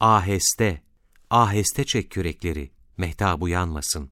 Aheste, aheste çek kürekleri, mehtap uyanmasın.